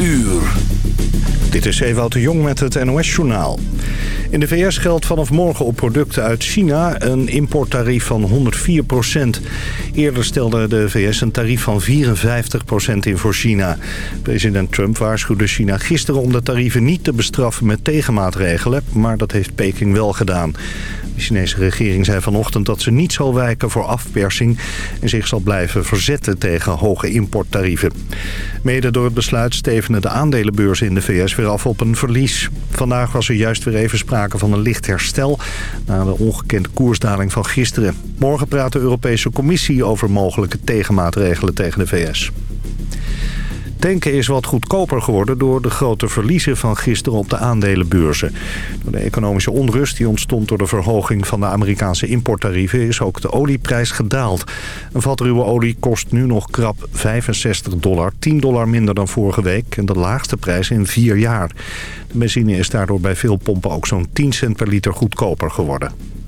uur. Dit is Ewout de Jong met het NOS-journaal. In de VS geldt vanaf morgen op producten uit China een importtarief van 104% Eerder stelde de VS een tarief van 54% in voor China. President Trump waarschuwde China gisteren om de tarieven niet te bestraffen met tegenmaatregelen... maar dat heeft Peking wel gedaan. De Chinese regering zei vanochtend dat ze niet zal wijken voor afpersing... en zich zal blijven verzetten tegen hoge importtarieven. Mede door het besluit stevenen de aandelenbeurzen in de VS weer af op een verlies. Vandaag was er juist weer even sprake van een licht herstel... na de ongekende koersdaling van gisteren. Morgen praat de Europese Commissie over mogelijke tegenmaatregelen tegen de VS. Tanken is wat goedkoper geworden door de grote verliezen van gisteren op de aandelenbeurzen. Door de economische onrust die ontstond door de verhoging van de Amerikaanse importtarieven is ook de olieprijs gedaald. Een vat ruwe olie kost nu nog krap 65 dollar, 10 dollar minder dan vorige week en de laagste prijs in vier jaar. De benzine is daardoor bij veel pompen ook zo'n 10 cent per liter goedkoper geworden.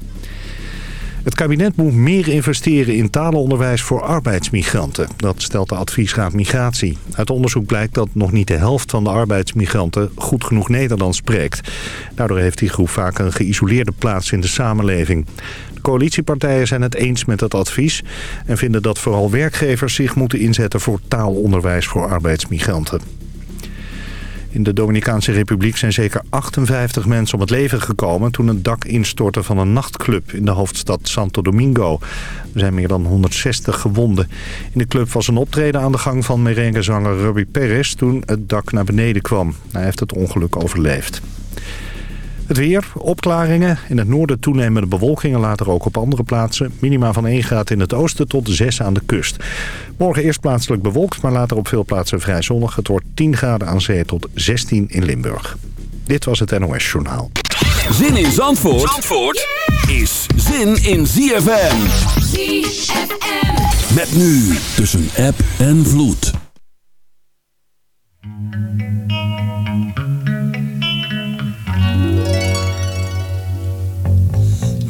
Het kabinet moet meer investeren in talenonderwijs voor arbeidsmigranten. Dat stelt de adviesraad Migratie. Uit onderzoek blijkt dat nog niet de helft van de arbeidsmigranten goed genoeg Nederlands spreekt. Daardoor heeft die groep vaak een geïsoleerde plaats in de samenleving. De coalitiepartijen zijn het eens met het advies... en vinden dat vooral werkgevers zich moeten inzetten voor taalonderwijs voor arbeidsmigranten. In de Dominicaanse Republiek zijn zeker 58 mensen om het leven gekomen... toen een dak instortte van een nachtclub in de hoofdstad Santo Domingo. Er zijn meer dan 160 gewonden. In de club was een optreden aan de gang van merengezanger Ruby Perez... toen het dak naar beneden kwam. Hij heeft het ongeluk overleefd. Het weer, opklaringen. In het noorden toenemende bewolkingen, later ook op andere plaatsen. Minima van 1 graad in het oosten tot 6 aan de kust. Morgen eerst plaatselijk bewolkt, maar later op veel plaatsen vrij zonnig. Het wordt 10 graden aan zee tot 16 in Limburg. Dit was het NOS Journaal. Zin in Zandvoort, Zandvoort is zin in ZFM. ZFM. Met nu tussen app en vloed.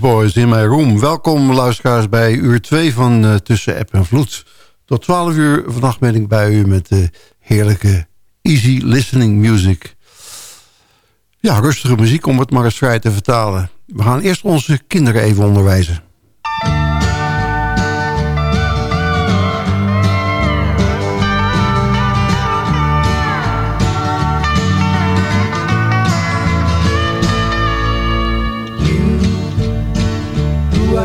Boys in My Room. Welkom luisteraars bij uur 2 van uh, Tussen App en Vloed. Tot 12 uur vannacht ben ik bij u met de heerlijke easy listening music. Ja, rustige muziek om het maar eens vrij te vertalen. We gaan eerst onze kinderen even onderwijzen.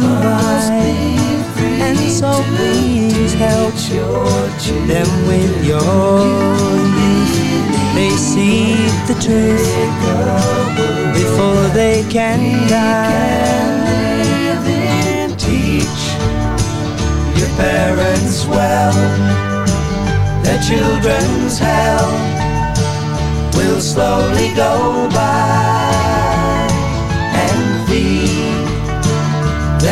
By. And so please help them with your youth. They see the truth before they can die. Teach your parents well their children's hell will slowly go by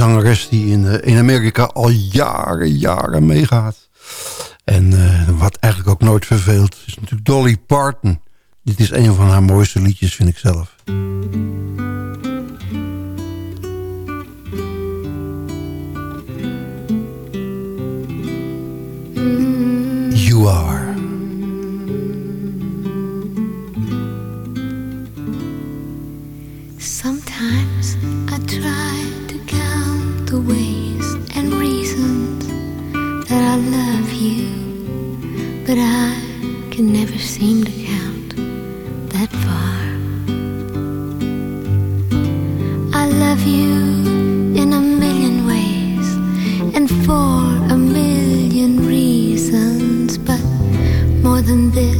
zangeres die in, eh, in Amerika al jaren, jaren meegaat. En eh, wat eigenlijk ook nooit verveelt, is natuurlijk Dolly Parton. Dit is een van haar mooiste liedjes, vind ik zelf. You are. Than this,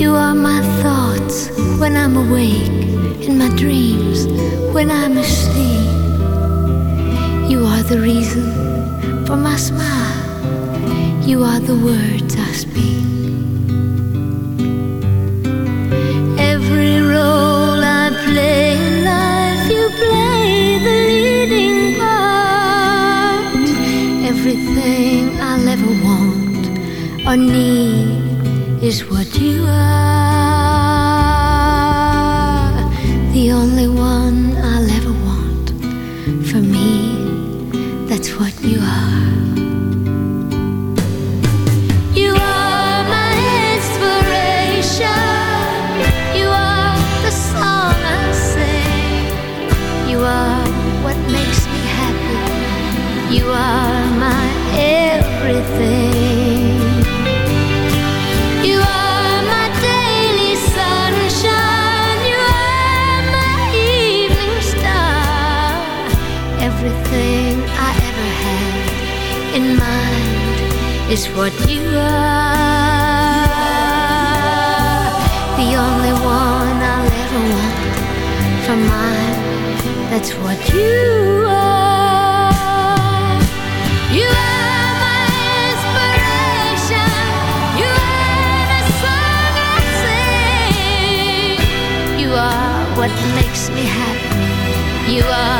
You are my thoughts when I'm awake, in my dreams when I'm asleep. You are the reason for my smile. You are the words I speak. Every role I play in life, you play the leading part. Everything I'll ever want or need is what you are. The only one I'll ever want for me that's what you are. You are my inspiration. You are the song I sing. You are what makes me happy. You are is what you are. The only one I'll ever want for mine. That's what you are. You are my inspiration. You are the song I sing. You are what makes me happy. You are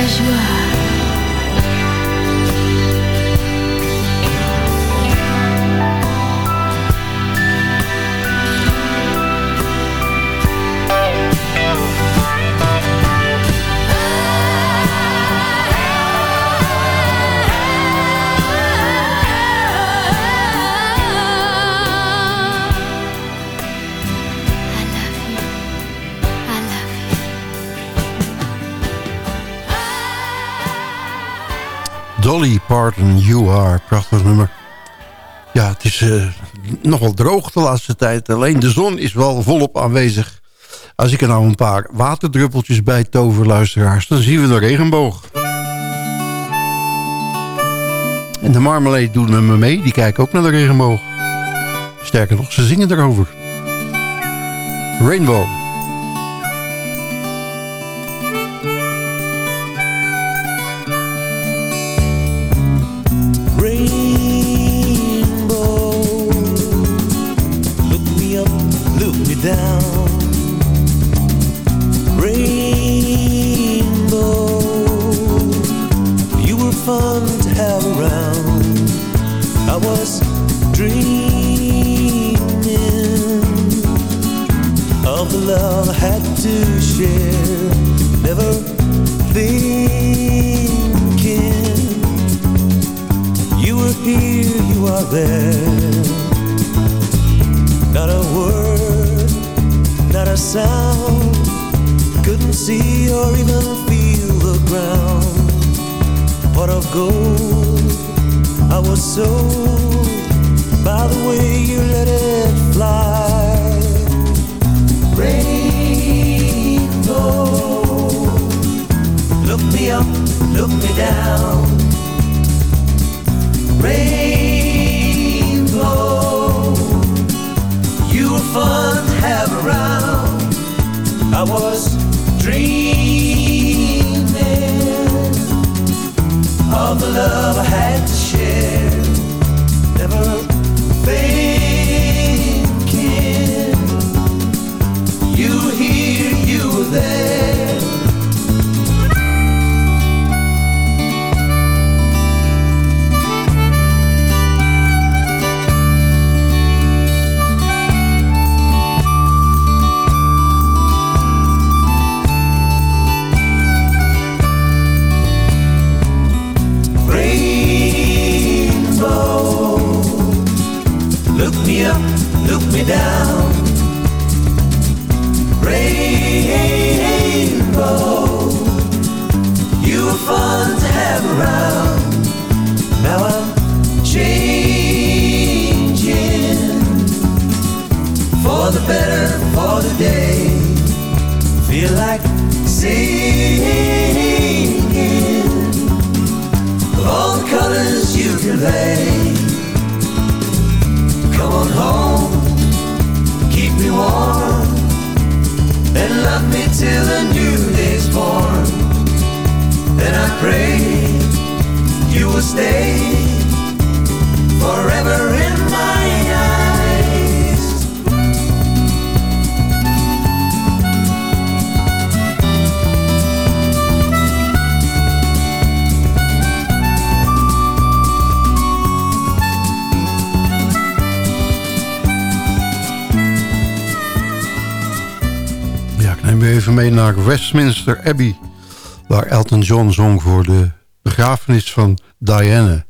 you You Are. Prachtig nummer. Ja, het is eh, nogal droog de laatste tijd. Alleen de zon is wel volop aanwezig. Als ik er nou een paar waterdruppeltjes bij tover, luisteraars... dan zien we de regenboog. En de Marmalade doen met me mee. Die kijken ook naar de regenboog. Sterker nog, ze zingen erover. Rainbow, me up, look me down. Rainbow, you were fun to have around. Now I'm changing for the better, for the day. Feel like singing of all the colors you convey. On home, keep me warm, and love me till the new day's born. Then I pray you will stay forever in my u even mee naar Westminster Abbey... waar Elton John zong voor de begrafenis van Diana.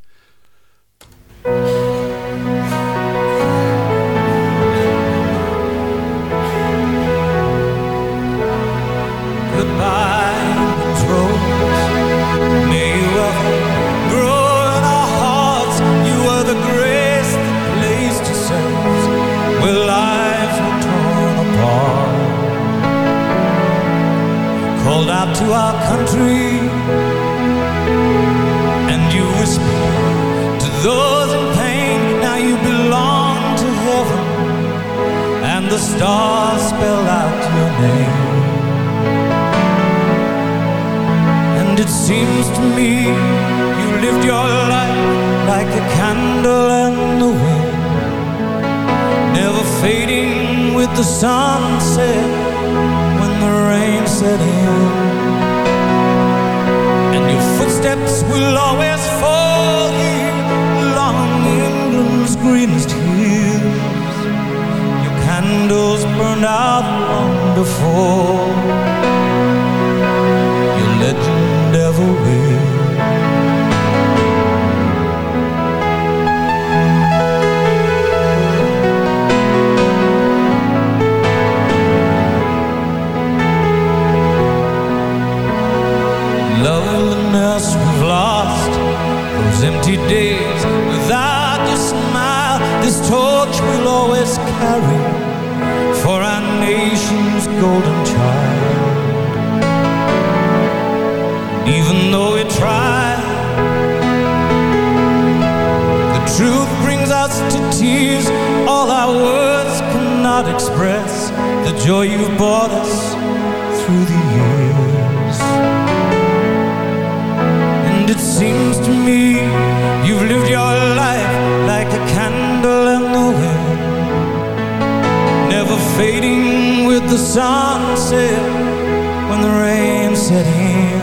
The stars spell out your name. And it seems to me you lived your life like a candle in the wind, never fading with the sunset when the rain set in. And your footsteps will always fall here along England's greenest candles burned out long before your legend ever will. Loveliness we've lost, those empty days without your smile. This torch we'll always carry nation's golden child. Even though we try, the truth brings us to tears. All our words cannot express the joy you've brought us through the years. And it seems to me you've lived your life like a candle in the wind, never fading the sunset when the rain set in.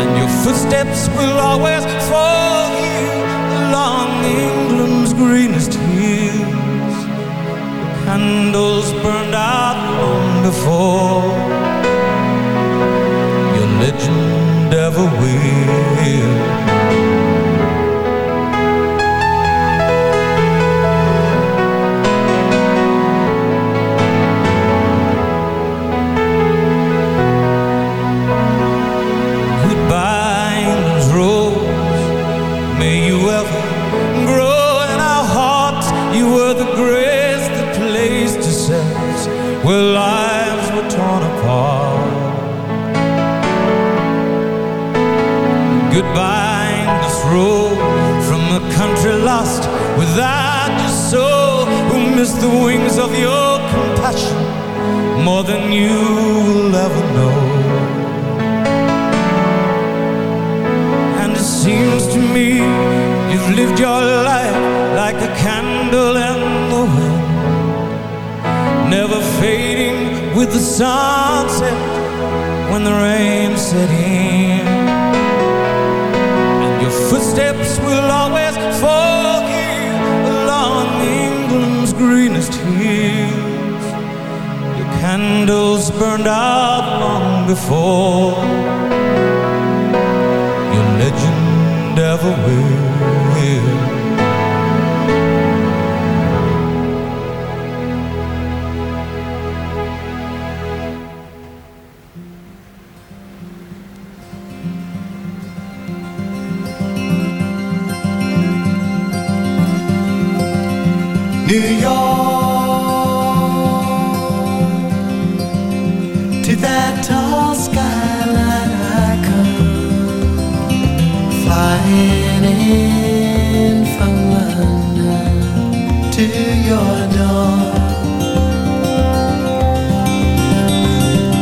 And your footsteps will always fall here along England's greenest hills. Candles burned out long before to your door.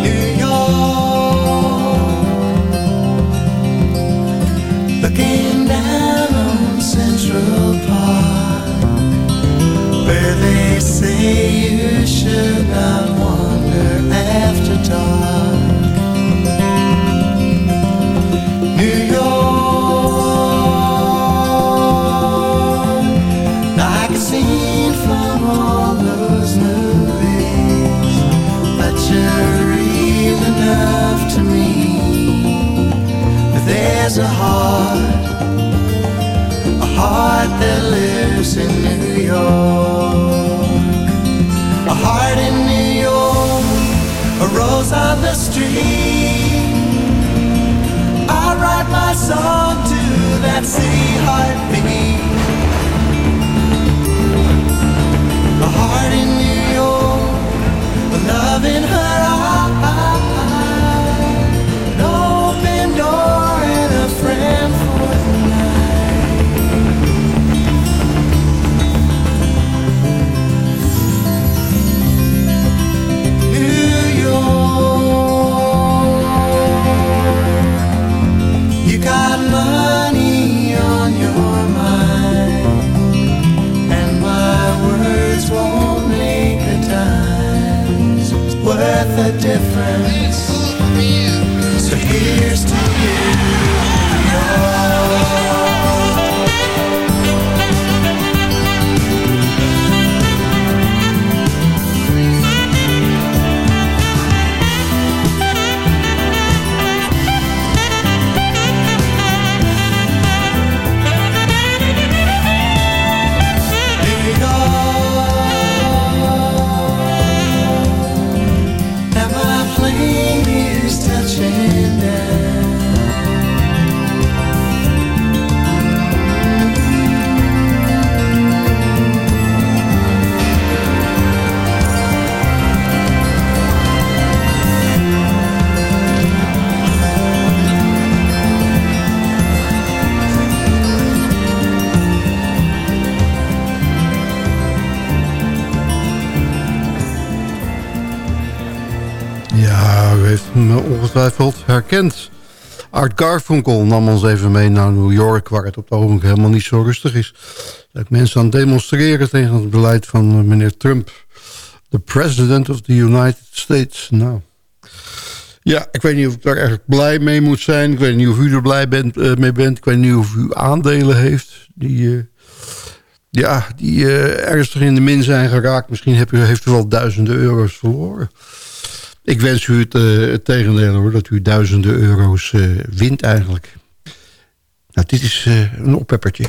New York, looking down on Central Park, where they There's a heart, a heart that lives in New York, a heart in New York, a rose on the street. I write my song to that city heartbeat. A heart in New York, a love in her eye, difference. So here's to you. Ongetwijfeld herkend. Art Garfunkel nam ons even mee naar New York... waar het op het ogenblik helemaal niet zo rustig is. Dat mensen aan het demonstreren tegen het beleid van eh, meneer Trump. The President of the United States. Nou, ja, ik weet niet of ik daar erg blij mee moet zijn. Ik weet niet of u er blij bent, eh, mee bent. Ik weet niet of u aandelen heeft die... eh, ja, die ernstig in de min zijn geraakt. Misschien u, heeft u wel duizenden euro's verloren. Ik wens u het, eh, het tegendeel hoor, dat u duizenden euro's eh, wint eigenlijk. Nou, dit is eh, een oppeppertje.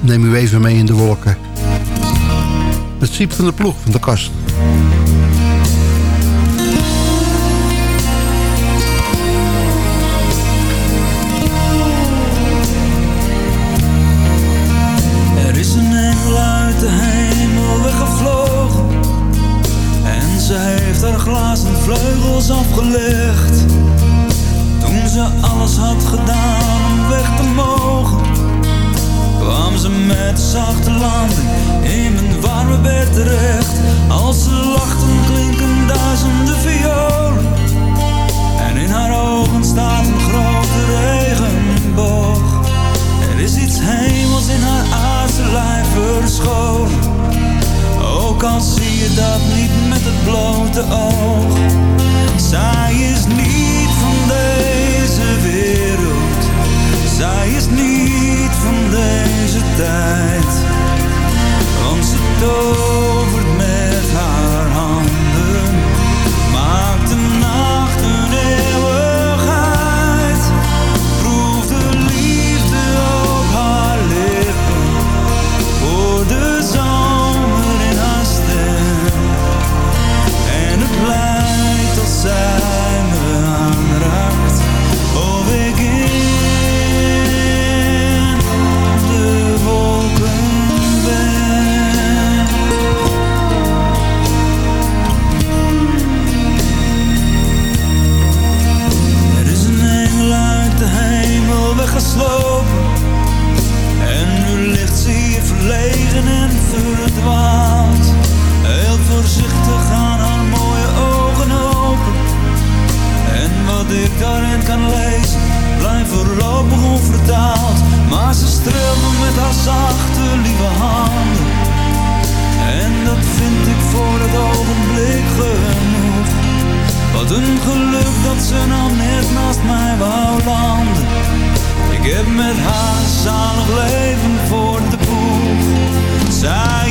Neem u even mee in de wolken. Het siep van de ploeg van de kast. Landing in mijn warme bed terecht. Als ze lachten klinken duizenden violen. En in haar ogen staat een grote regenboog. Er is iets hemels in haar aardse lijf verscholen. Ook al zie je dat niet met het blote oog. Zij is niet van deze wereld. Zij is niet van deze tijd. Want ze tovert Maar ze streelt me met haar zachte lieve handen. En dat vind ik voor het ogenblik genoeg. Wat een geluk dat ze nou net naast mij wou landen. Ik heb met haar zalig leven voor de boeg. Zij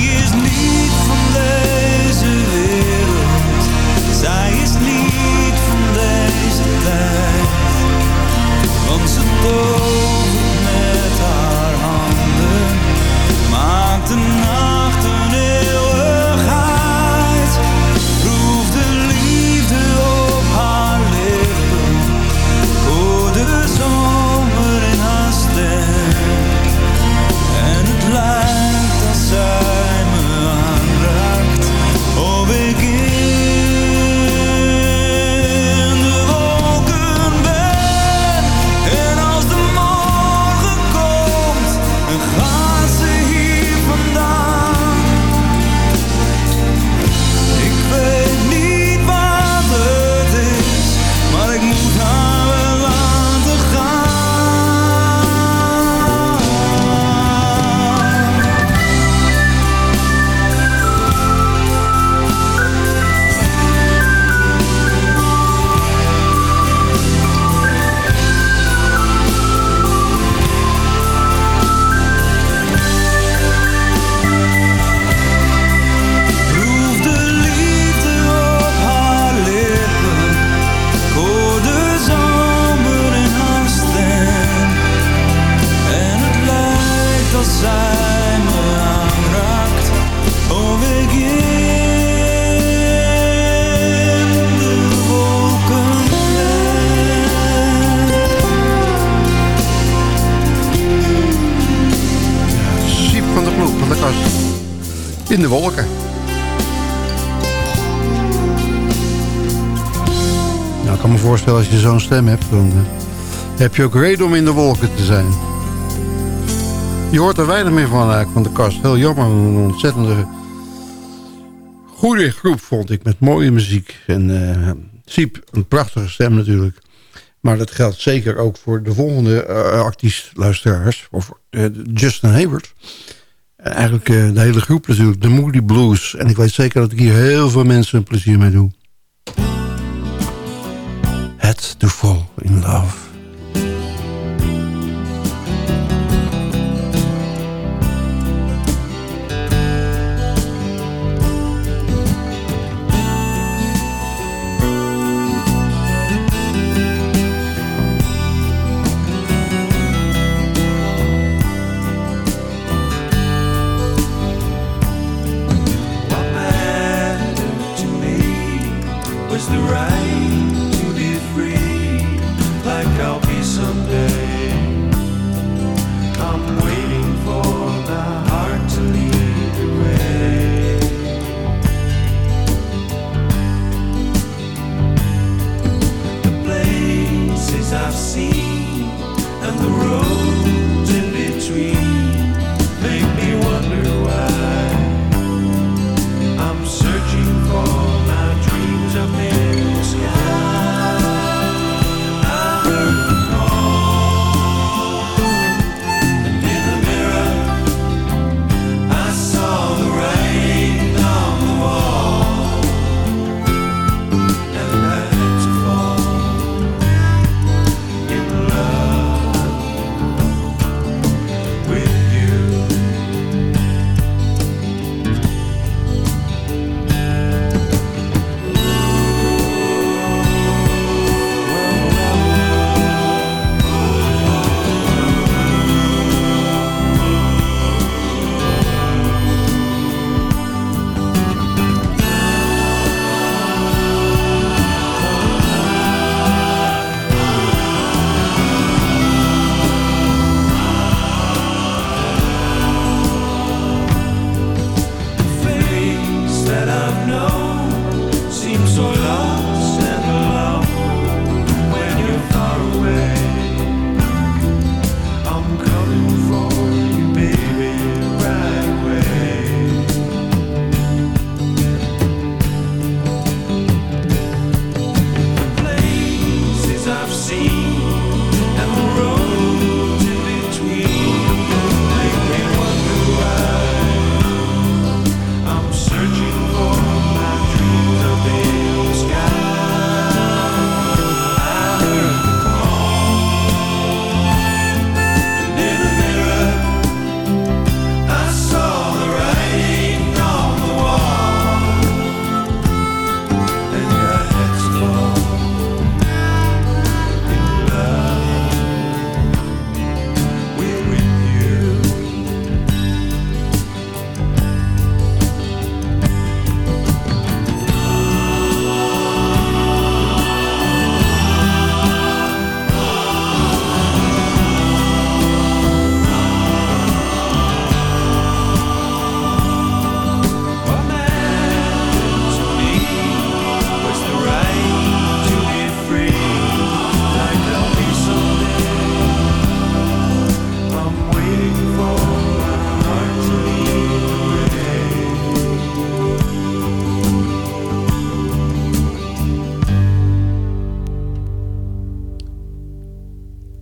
wolken. Nou, ik kan me voorstellen als je zo'n stem hebt, dan eh, heb je ook reden om in de wolken te zijn. Je hoort er weinig meer van eigenlijk van de kast. Heel jammer, een ontzettende goede groep vond ik. Met mooie muziek. En uh, een prachtige stem natuurlijk. Maar dat geldt zeker ook voor de volgende uh, luisteraars. Of Justin Hayward eigenlijk eh, de hele groep natuurlijk, de Moody Blues. En ik weet zeker dat ik hier heel veel mensen plezier mee doe. Head to fall in love.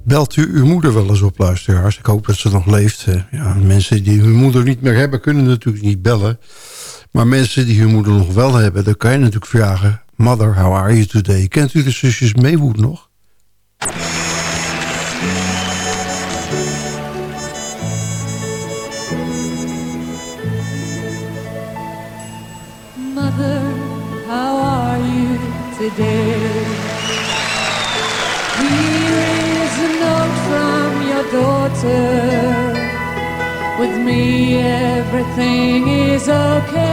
Belt u uw moeder wel eens op, luisteraars? Ik hoop dat ze nog leeft. Ja, mensen die hun moeder niet meer hebben, kunnen natuurlijk niet bellen. Maar mensen die hun moeder nog wel hebben, dan kan je natuurlijk vragen... Mother, how are you today? Kent u de zusjes Maywood nog? Daughter. With me, everything is okay.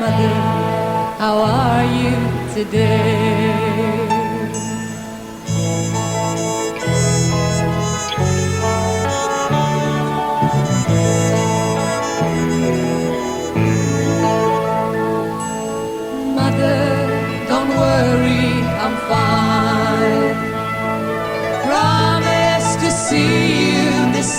Mother, how are you today? Mother, don't worry, I'm fine.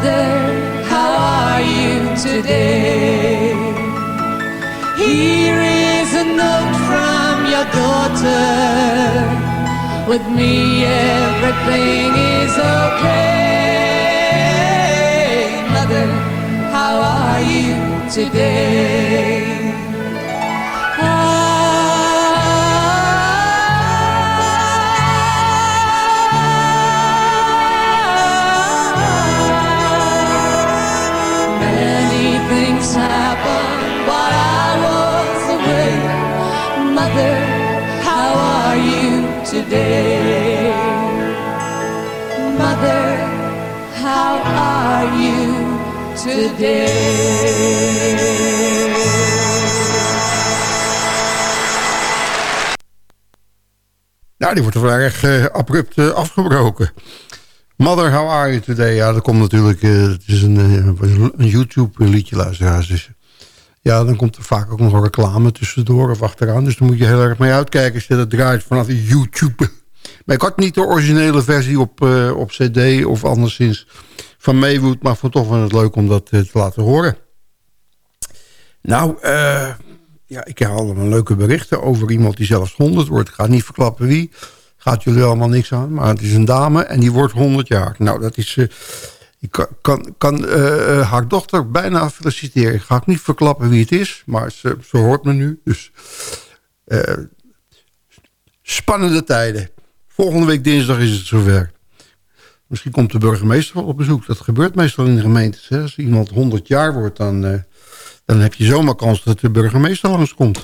Mother, how are you today? Here is a note from your daughter. With me, everything is okay. Mother, how are you today? Today? Nou, die wordt er wel erg eh, abrupt eh, afgebroken. Mother, how are you today? Ja, dat komt natuurlijk... eh, het is een, een YouTube-liedje, luisteraars. Dus, ja, dan komt er vaak ook nog reclame tussendoor of achteraan. Dus daar moet je heel erg mee uitkijken als je dat draait vanaf YouTube. Maar ik had niet de originele versie op, op cd of anderszins van Maywood. Maar vond het toch wel het leuk om dat eh, te laten horen. Nou, eh, ja, ik heb allemaal leuke berichten over iemand die zelfs 100 wordt. Ik ga niet verklappen wie. Gaat jullie allemaal niks aan. Maar het is een dame en die wordt 100 jaar. Nou, dat is... eh, ik kan, kan, haar dochter bijna feliciteren. Ik ga ook niet verklappen wie het is. Maar ze, ze hoort me nu. Dus spannende tijden. Volgende week dinsdag is het zover. Misschien komt de burgemeester wel op bezoek. Dat gebeurt meestal in de gemeentes. Hè. Als iemand 100 jaar wordt, dan, eh, dan heb je zomaar kans dat de burgemeester langskomt.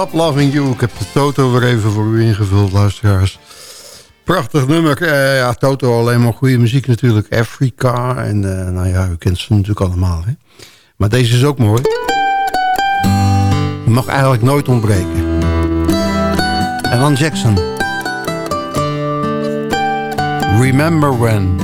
Stop Loving You. Ik heb de Toto weer even voor u ingevuld, luisteraars. Prachtig nummer. Uh, ja, Toto alleen maar goede muziek natuurlijk. Africa. En uh, nou ja, u kent ze natuurlijk allemaal. Hè? Maar deze is ook mooi. mag eigenlijk nooit ontbreken. Alan Jackson. Remember When.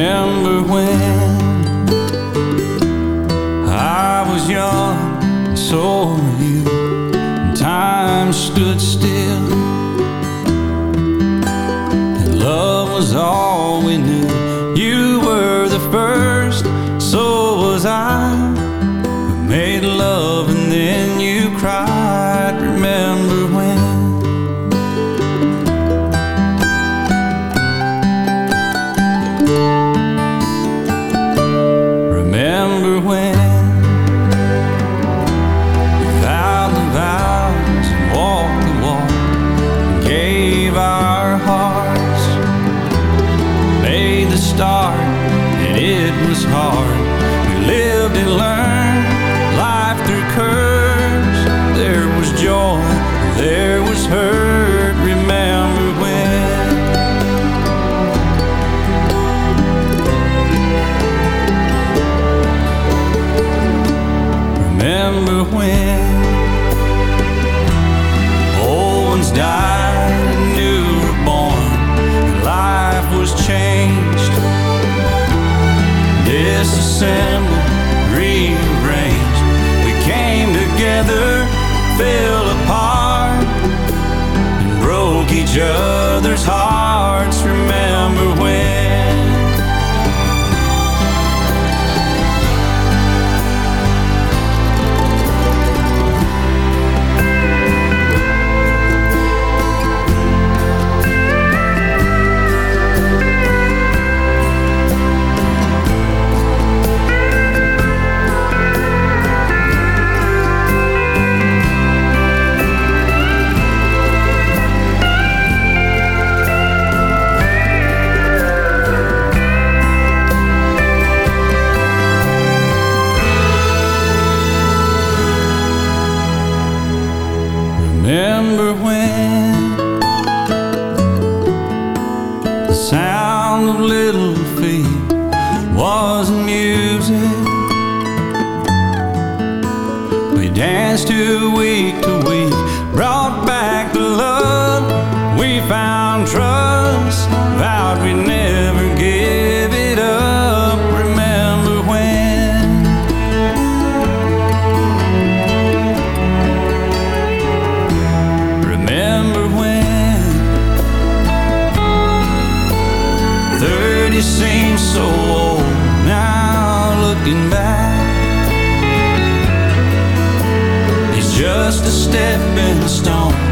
Remember when I was young and so were you. And time stood still and love was all we knew. You were the first so was I. We made love it was hard. We lived and learned life through curves. There was joy, there was hurt. Rearranged. We came together, fell apart, and broke each other's hearts. Remember to week to week, brought back the love. We found trust, vowed we'd never give it up. Remember when? Remember when 30 seems so old now looking back stepping stone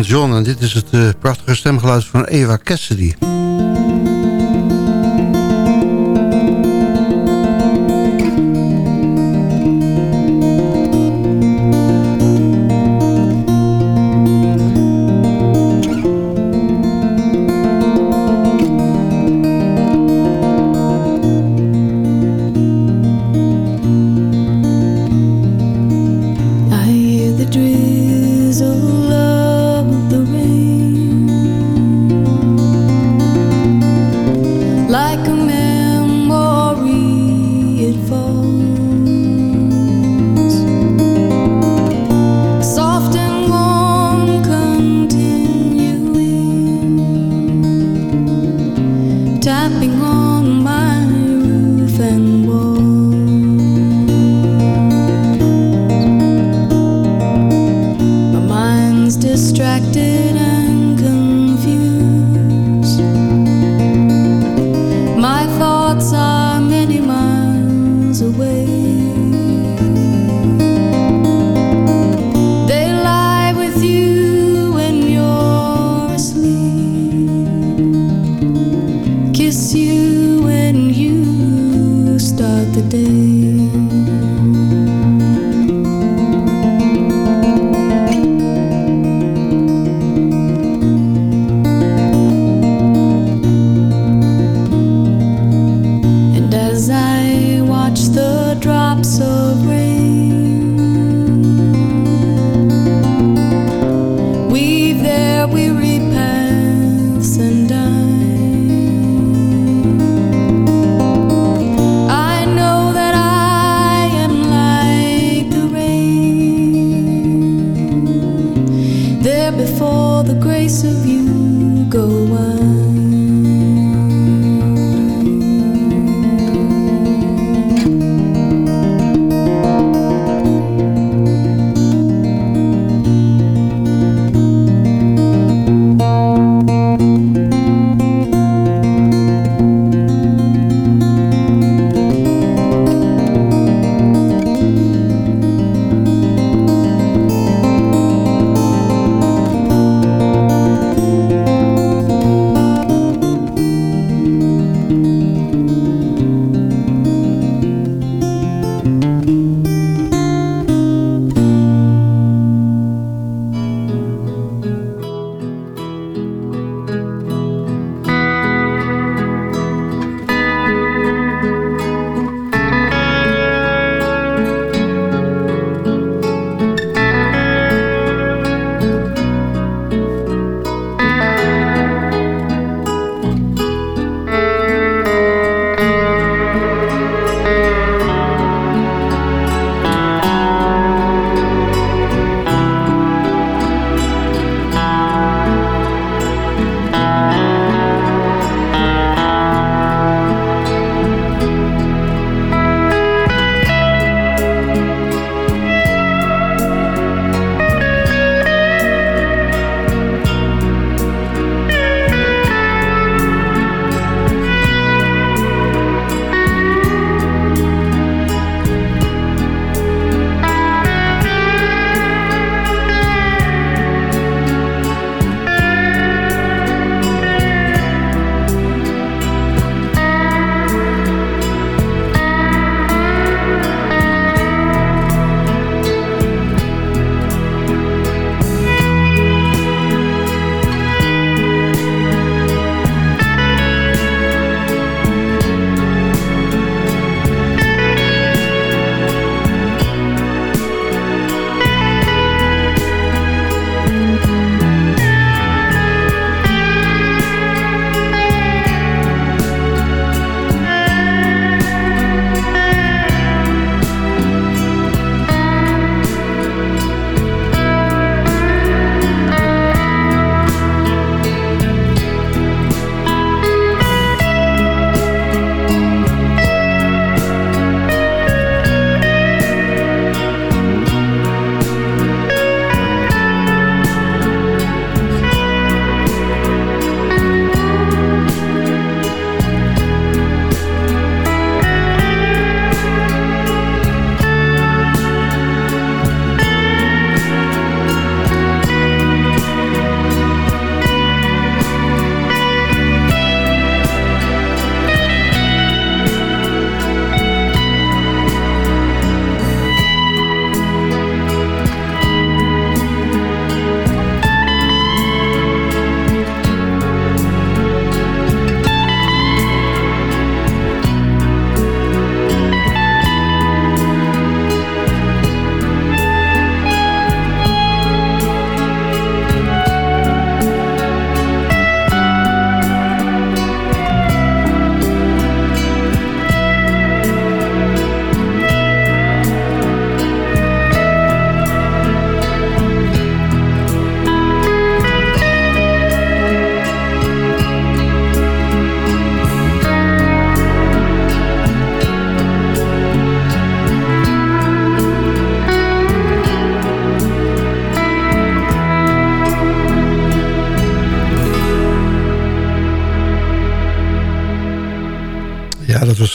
John. En dit is het eh, prachtige stemgeluid van Eva Cassidy.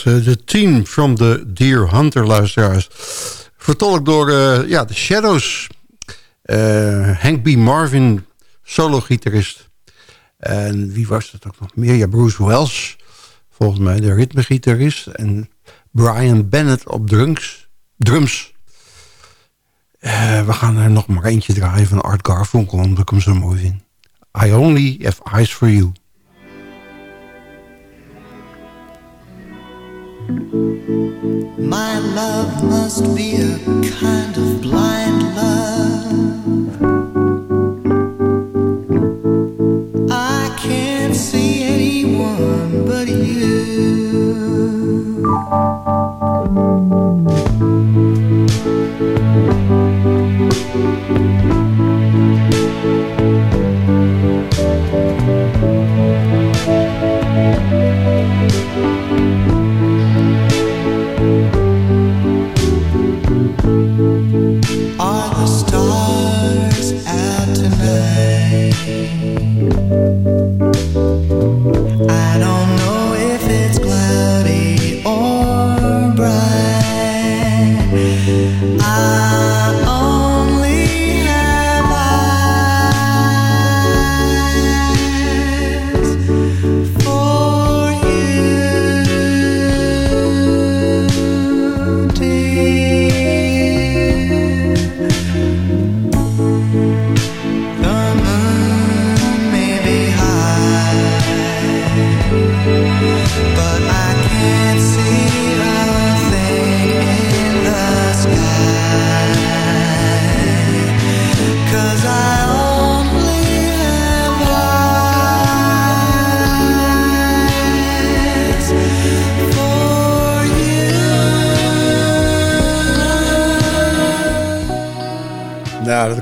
Uh, de team from the Deer Hunter, luisteraars. Vertolkt door uh, ja, de Shadows. Uh, Hank B. Marvin, solo-gitarist. En wie was dat ook nog meer? Ja, Bruce Wells, volgens mij de ritmegitarist. En Brian Bennett op drums. drums. we gaan er nog maar eentje draaien van Art Garfunkel, omdat ik hem zo mooi vind. I only have eyes for you. My love must be a kind of blind love.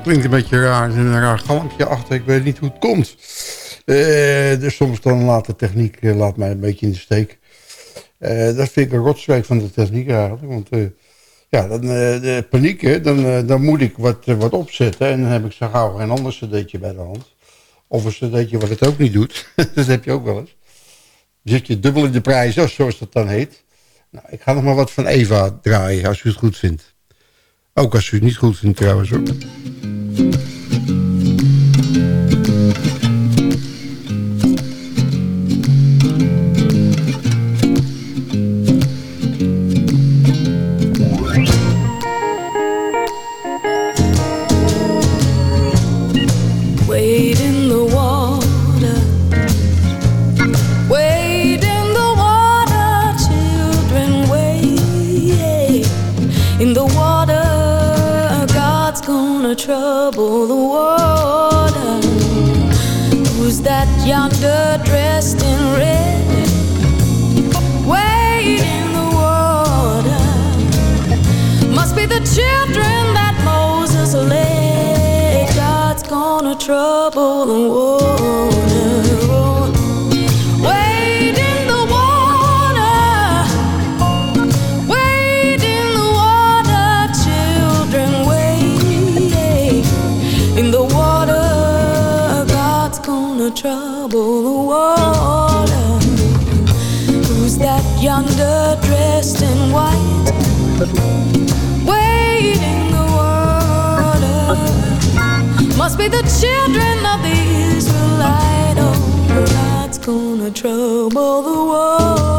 Klinkt een beetje raar. Een raar galmpje achter. Ik weet niet hoe het komt. Uh, dus soms dan laat de techniek uh, laat mij een beetje in de steek. Uh, dat vind ik een rotstreek van de techniek eigenlijk. Want ja, dan, de paniek, hè, dan, dan moet ik wat, wat opzetten. En dan heb ik zo gauw geen ander cd'tje bij de hand. Of een cd'tje wat het ook niet doet. dat heb je ook wel eens. Dan zit je dubbel in de prijs, zoals dat dan heet. Nou, ik ga nog maar wat van Eva draaien, als u het goed vindt. Ook als u het niet goed vindt trouwens hoor. Trouble white? Wade must be the children of the. Oh, gonna trouble the water.